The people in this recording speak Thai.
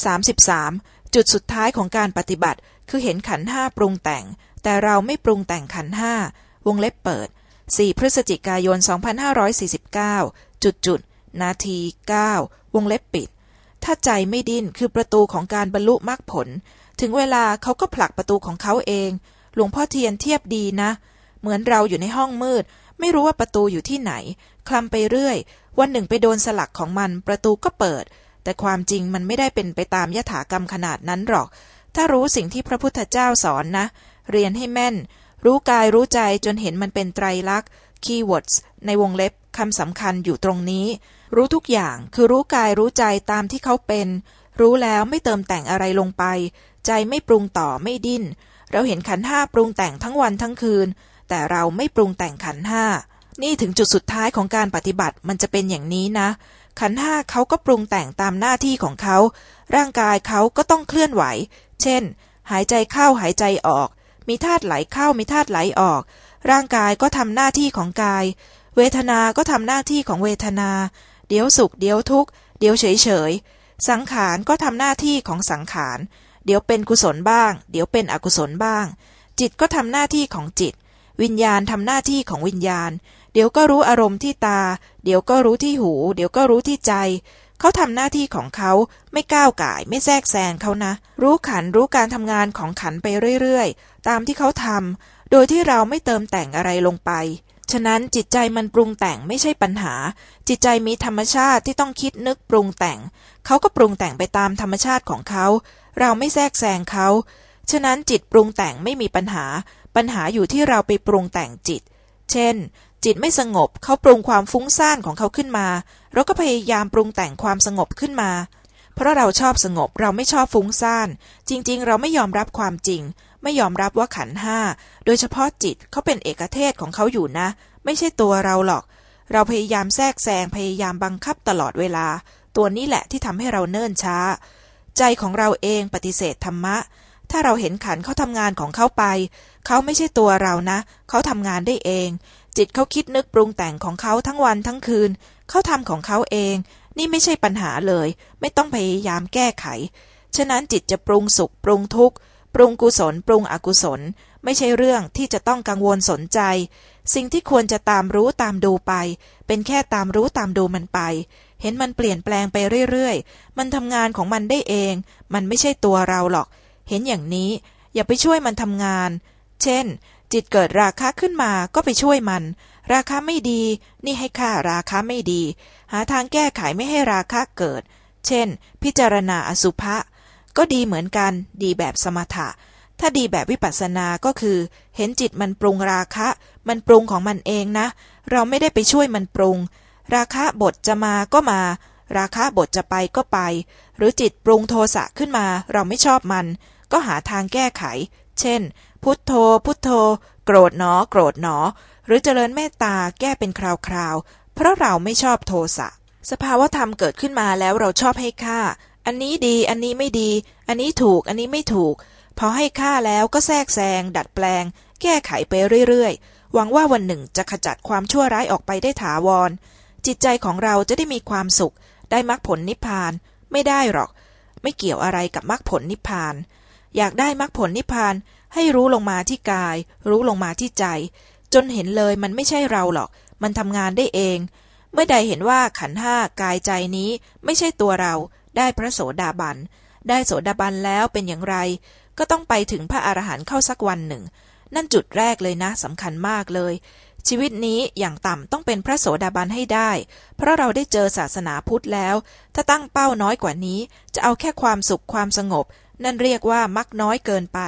33. จุดสุดท้ายของการปฏิบัติ คือเห็นขันห้าปรุงแต่ง แต่เราไม่ปรุงแต่งขันห้าวงเล็บเปิด 4 พฤศจิกายน 2549 จุดจุด นาที 9 วงเล็บปิด ถ้าใจไม่ดิ้นคือประตูของการบรรลุมรรคผล ถึงเวลาเขาก็ผลักประตูของเขาเอง หลวงพ่อเทียนเทียบดีนะ เหมือนเราอยู่ในห้องมืด ไม่รู้ว่าประตูอยู่ที่ไหน คลำไปเรื่อย วันหนึ่งไปโดนสลักของมัน ประตูก็เปิด แต่ความจริงมันไม่ได้เป็นไปตามยถากรรมขนาดนั้นหรอก ถ้ารู้สิ่งที่พระพุทธเจ้าสอนนะ เรียนให้แม่น รู้กายรู้ใจจนเห็นมันเป็นไตรลักษณ์ keywords ในวงเล็บคำสำคัญอยู่ตรงนี้ รู้ทุกอย่างคือรู้กายรู้ใจตามที่เขาเป็น รู้แล้วไม่เติมแต่งอะไรลงไป ใจไม่ปรุงต่อไม่ดิ้น เราเห็นขันห้าปรุงแต่งทั้งวันทั้งคืน แต่เราไม่ปรุงแต่งขันห้านี่ถึงจุดสุดท้ายของการปฏิบัติมันจะเป็นอย่างนี้นะ ขันห้าเขาก็ปรุงแต่งตามหน้าที่ของเขา ร่างกายเขาก็ต้องเคลื่อนไหว เช่น หายใจเข้าหายใจออก มีธาตุไหลเข้ามีธาตุไหลออก ร่างกายก็ทำหน้าที่ของกาย เวทนา ก็ทำหน้าที่ของเวทนา เดี๋ยวสุข เดี๋ยวทุกข์ เดี๋ยวเฉยเฉย สังขารก็ทำหน้าที่ของสังขาร เดี๋ยวเป็นกุศลบ้าง เดี๋ยวเป็นอกุศลบ้าง จิตก็ทำหน้าที่ของจิต วิญญาณทำหน้าที่ของวิญญาณ เดี๋ยวก็รู้อารมณ์ที่ตา เดี๋ยวก็รู้ที่หู เดี๋ยวก็รู้ที่ใจ เขาทำหน้าที่ของเขาไม่ก้าวก่ายไม่แทรกแซงเขานะ รู้ขันรู้การทำงานของขันไปเรื่อยๆ ตามที่เขาทำโดยที่เราไม่เติมแต่งอะไรลงไป ฉะนั้นจิตใจมันปรุงแต่งไม่ใช่ปัญหา จิตใจมีธรรมชาติที่ต้องคิดนึกปรุงแต่ง เขาก็ปรุงแต่งไปตามธรรมชาติของเขา เราไม่แทรกแซงเขาฉะนั้นจิตปรุงแต่งไม่มีปัญหา ปัญหาอยู่ที่เราไปปรุงแต่งจิต เช่น จิตไม่สงบเขาปรุงความฟุ้งซ่านของเขาขึ้นมา เราก็พยายามปรุงแต่งความสงบขึ้นมา เพราะเราชอบสงบเราไม่ชอบฟุ้งซ่าน จริง ๆ เราไม่ยอมรับความจริง ไม่ยอมรับว่าขันห้า โดยเฉพาะจิตเขาเป็นเอกเทศของเขาอยู่นะ ไม่ใช่ตัวเราหรอก เราพยายามแทรกแซงพยายามบังคับตลอดเวลา ตัวนี้แหละที่ทำให้เราเนิ่นช้า ใจของเราเองปฏิเสธธรรมะ ถ้าเราเห็นขันเขาทำงานของเขาไป เขาไม่ใช่ตัวเรานะ เขาทำงานได้เอง จิตเขาคิดนึกปรุงแต่งของเขาทั้งวันทั้งคืน เขาทำของเขาเอง นี่ไม่ใช่ปัญหาเลย ไม่ต้องพยายามแก้ไข ฉะนั้นจิตจะปรุงสุขปรุงทุกข์ ปรุงกุศล ปรุงอกุศล ไม่ใช่เรื่องที่จะต้องกังวลสนใจ สิ่งที่ควรจะตามรู้ตามดูไป เป็นแค่ตามรู้ตามดูมันไป เห็นมันเปลี่ยนแปลงไปเรื่อยๆ มันทำงานของมันได้เอง มันไม่ใช่ตัวเราหรอก เห็นอย่างนี้ อย่าไปช่วยมันทำงาน เช่น จิตเกิดราคะขึ้นมาก็ไปช่วยมัน ราคะไม่ดี นี่ให้ค่าราคะไม่ดี หาทางแก้ไขไม่ให้ราคะเกิด เช่น พิจารณาอสุภะก็ดีเหมือนกัน ดีแบบสมถะ ถ้าดีแบบวิปัสสนาก็คือ เห็นจิตมันปรุงราคะ มันปรุงของมันเองนะ เราไม่ได้ไปช่วยมันปรุง ราคะบทจะมาก็มา ราคะบทจะไปก็ไป หรือจิตปรุงโทสะขึ้นมา เราไม่ชอบมัน ก็หาทางแก้ไข เช่น พุทโธ พุทโธ โกรธหนอ โกรธหนอ หรือเจริญเมตตาแก้เป็นคราวๆ เพราะเราไม่ชอบโทสะ สภาวธรรมเกิดขึ้นมาแล้วเราชอบให้ค่า อันนี้ดี อันนี้ไม่ดี อันนี้ถูก อันนี้ไม่ถูก พอให้ค่าแล้วก็แทรกแซง ดัดแปลง แก้ไขไปเรื่อยๆ หวังว่าวันหนึ่งจะขจัดความชั่วร้ายออกไปได้ถาวร จิตใจของเราจะได้มีความสุข ได้มรรคผลนิพพาน ไม่ได้หรอก ไม่เกี่ยวอะไรกับมรรคผลนิพพาน อยากได้มรรคผลนิพพาน ให้รู้ลงมาที่กาย รู้ลงมาที่ใจ จนเห็นเลยมันไม่ใช่เราหรอก มันทำงานได้เอง เมื่อใดเห็นว่าขันห้ากายใจนี้ไม่ใช่ตัวเรา ได้พระโสดาบัน ได้โสดาบันแล้วเป็นอย่างไร ก็ต้องไปถึงพระอรหันต์เข้าสักวันหนึ่ง นั่นจุดแรกเลยนะสำคัญมากเลย ชีวิตนี้อย่างต่ำต้องเป็นพระโสดาบันให้ได้ เพราะเราได้เจอศาสนาพุทธแล้ว ถ้าตั้งเป้าน้อยกว่านี้ จะเอาแค่ความสุขความสงบ นั่นเรียกว่ามักน้อยเกินไป